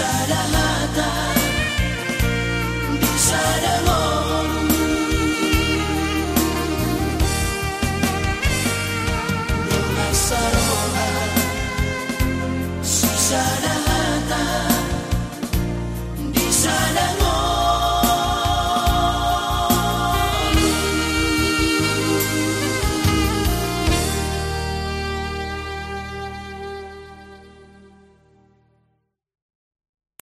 inside. I